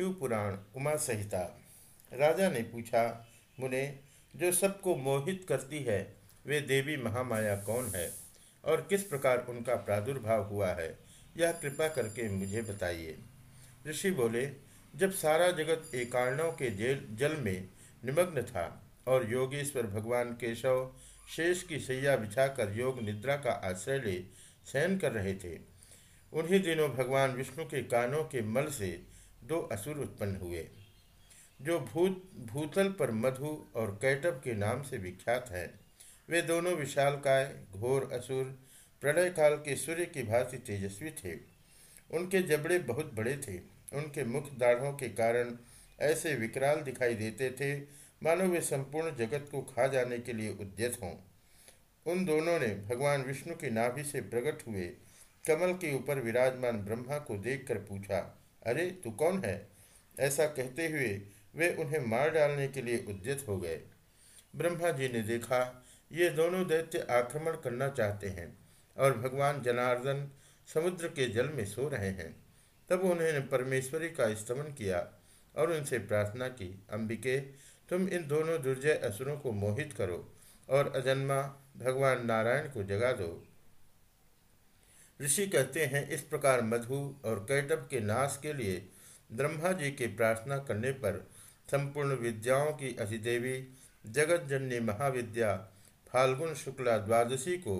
शिव पुराण उमा संहिता। राजा ने पूछा, मुने, जो सबको मोहित करती है, वे देवी महामाया कौन है? और किस प्रकार उनका प्रादुर्भाव हुआ है? यह कृपा करके मुझे बताइए। ऋषि बोले, जब सारा जगत एकाणों के जेल, जल में निमग्न था और योगेश्वर भगवान केशव शेष की सैया बिछाकर योग निद्रा का आश्रय ले शयन कर रहे थे, उन्हीं दिनों भगवान विष्णु के कानों के मल से दो असुर उत्पन्न हुए, जो भूत, भूतल पर मधु और कैटब के नाम से विख्यात हैं। वे दोनों विशालकाय, घोर असुर प्रलय काल के सूर्य की भांति तेजस्वी थे। उनके जबड़े बहुत बड़े थे। उनके मुख दाढ़ों के कारण ऐसे विकराल दिखाई देते थे, मानो वे संपूर्ण जगत को खा जाने के लिए उद्यत हों। उन दोनों ने भगवान विष्णु की नाभि से प्रकट हुए कमल के ऊपर विराजमान ब्रह्मा को देखकर पूछा अरे, तू कौन है? ऐसा कहते हुए वे उन्हें मार डालने के लिए उद्यत हो गए। ब्रह्मा जी ने देखा, ये दोनों दैत्य आक्रमण करना चाहते हैं और भगवान जनार्दन समुद्र के जल में सो रहे हैं। तब उन्होंने परमेश्वरी का स्तमन किया और उनसे प्रार्थना की, अंबिके, तुम इन दोनों दुर्जय असुरों को मोहित करो और अजन्मा भगवान नारायण को जगा दो। ऋषि कहते हैं, इस प्रकार मधु और कैटब के नाश के लिए ब्रह्मा जी की प्रार्थना करने पर संपूर्ण विद्याओं की अधिदेवी जगत जननी महाविद्या फाल्गुन शुक्ला द्वादशी को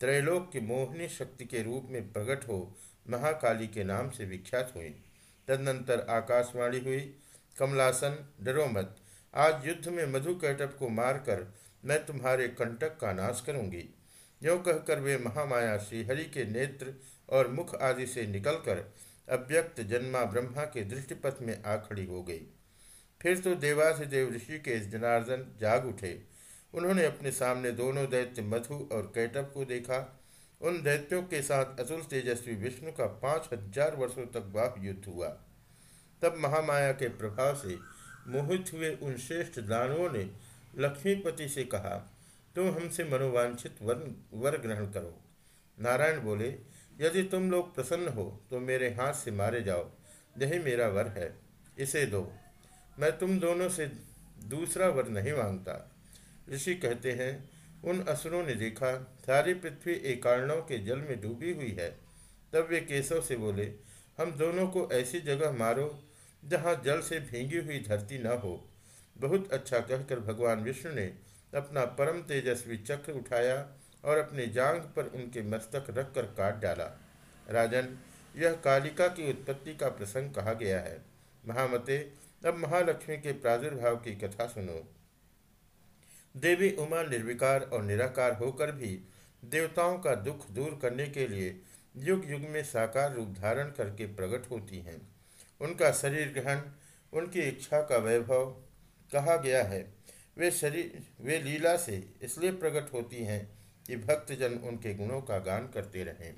त्रैलोक की मोहनी शक्ति के रूप में प्रकट हो महाकाली के नाम से विख्यात हुई। तदनंतर आकाशवाणी हुई, कमलासन, डरो मत। आज युद्ध में मधु कैटब को मारकर मैं तुम्हारे कंटक का नाश करूँगी। यो कहकर वे महामाया श्रीहरि के नेत्र और मुख आदि से निकलकर अव्यक्त जन्मा ब्रह्मा के दृष्टिपथ में आ खड़ी हो गई। फिर तो देवाधिदेव ऋषि के जनार्दन जाग उठे। उन्होंने अपने सामने दोनों दैत्य मधु और कैटब को देखा। उन दैत्यों के साथ अतुल तेजस्वी विष्णु का पाँच हज़ार वर्षों तक वाह युद्ध हुआ। तब महामाया के प्रभाव से मोहित हुए उन श्रेष्ठ दानवों ने लक्ष्मीपति से कहा तुम हमसे मनोवांछित वर वर ग्रहण करो। नारायण बोले, यदि तुम लोग प्रसन्न हो तो मेरे हाथ से मारे जाओ। यही मेरा वर है, इसे दो। मैं तुम दोनों से दूसरा वर नहीं माँगता। ऋषि कहते हैं, उन असुरों ने देखा, सारी पृथ्वी एकारणों के जल में डूबी हुई है। तब वे केशव से बोले, हम दोनों को ऐसी जगह मारो, जहाँ जल से भींगी हुई धरती न हो। बहुत अच्छा कहकर भगवान विष्णु ने अपना परम तेजस्वी चक्र उठाया और अपने जांग पर उनके मस्तक रखकर काट डाला। राजन, यह कालिका की उत्पत्ति का प्रसंग कहा गया है। महामते, अब महालक्ष्मी के प्रादुर्भाव की कथा सुनो। देवी उमा निर्विकार और निराकार होकर भी देवताओं का दुख दूर करने के लिए युग युग में साकार रूप धारण करके प्रकट होती हैं। उनका शरीर ग्रहण उनकी इच्छा का वैभव कहा गया है। वे शरीर, वे लीला से इसलिए प्रकट होती हैं कि भक्तजन उनके गुणों का गान करते रहें।